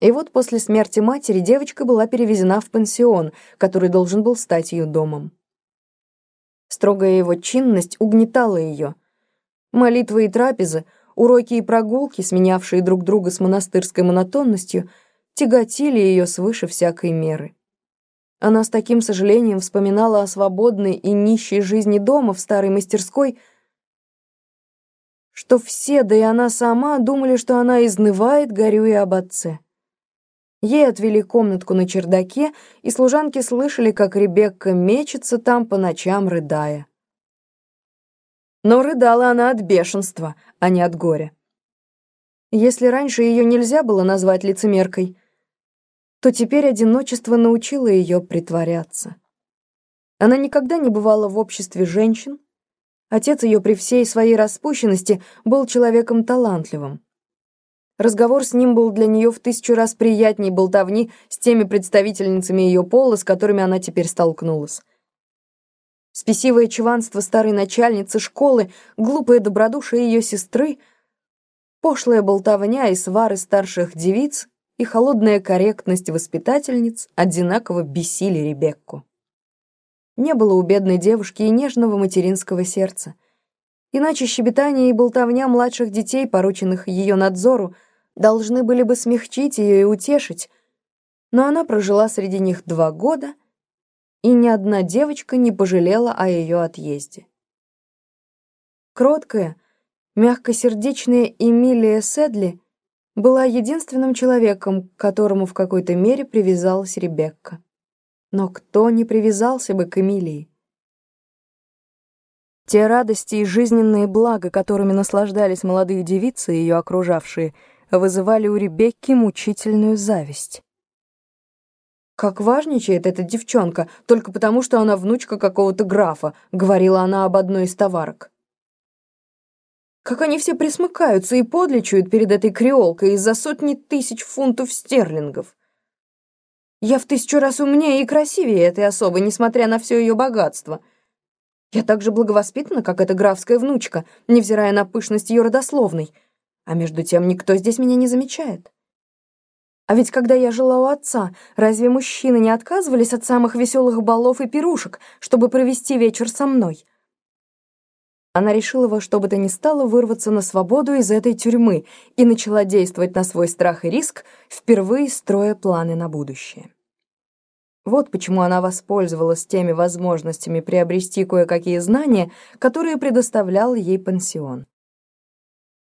И вот после смерти матери девочка была перевезена в пансион, который должен был стать ее домом. Строгая его чинность угнетала ее. Молитвы и трапезы, уроки и прогулки, сменявшие друг друга с монастырской монотонностью, тяготили ее свыше всякой меры. Она с таким сожалением вспоминала о свободной и нищей жизни дома в старой мастерской, что все, да и она сама, думали, что она изнывает, горюя об отце. Ей отвели комнатку на чердаке, и служанки слышали, как Ребекка мечется там по ночам, рыдая. Но рыдала она от бешенства, а не от горя. Если раньше ее нельзя было назвать лицемеркой, то теперь одиночество научило ее притворяться. Она никогда не бывала в обществе женщин. Отец ее при всей своей распущенности был человеком талантливым. Разговор с ним был для нее в тысячу раз приятней болтовни с теми представительницами ее пола, с которыми она теперь столкнулась. Спесивое чванство старой начальницы школы, глупое добродушие ее сестры, пошлая болтовня и свары старших девиц и холодная корректность воспитательниц одинаково бесили Ребекку. Не было у бедной девушки и нежного материнского сердца. Иначе щебетание и болтовня младших детей, порученных ее надзору, должны были бы смягчить ее и утешить, но она прожила среди них два года, и ни одна девочка не пожалела о ее отъезде. Кроткая, мягкосердечная Эмилия Седли была единственным человеком, к которому в какой-то мере привязалась Ребекка. Но кто не привязался бы к Эмилии? Те радости и жизненные блага, которыми наслаждались молодые девицы, ее окружавшие — вызывали у Ребекки мучительную зависть. «Как важничает эта девчонка, только потому, что она внучка какого-то графа», — говорила она об одной из товарок. «Как они все присмыкаются и подлечуют перед этой креолкой из-за сотни тысяч фунтов стерлингов. Я в тысячу раз умнее и красивее этой особы, несмотря на все ее богатство. Я так же благовоспитана, как эта графская внучка, невзирая на пышность ее родословной». А между тем никто здесь меня не замечает. А ведь когда я жила у отца, разве мужчины не отказывались от самых веселых балов и пирушек, чтобы провести вечер со мной? Она решила во что бы то ни стало вырваться на свободу из этой тюрьмы и начала действовать на свой страх и риск, впервые строя планы на будущее. Вот почему она воспользовалась теми возможностями приобрести кое-какие знания, которые предоставлял ей пансион.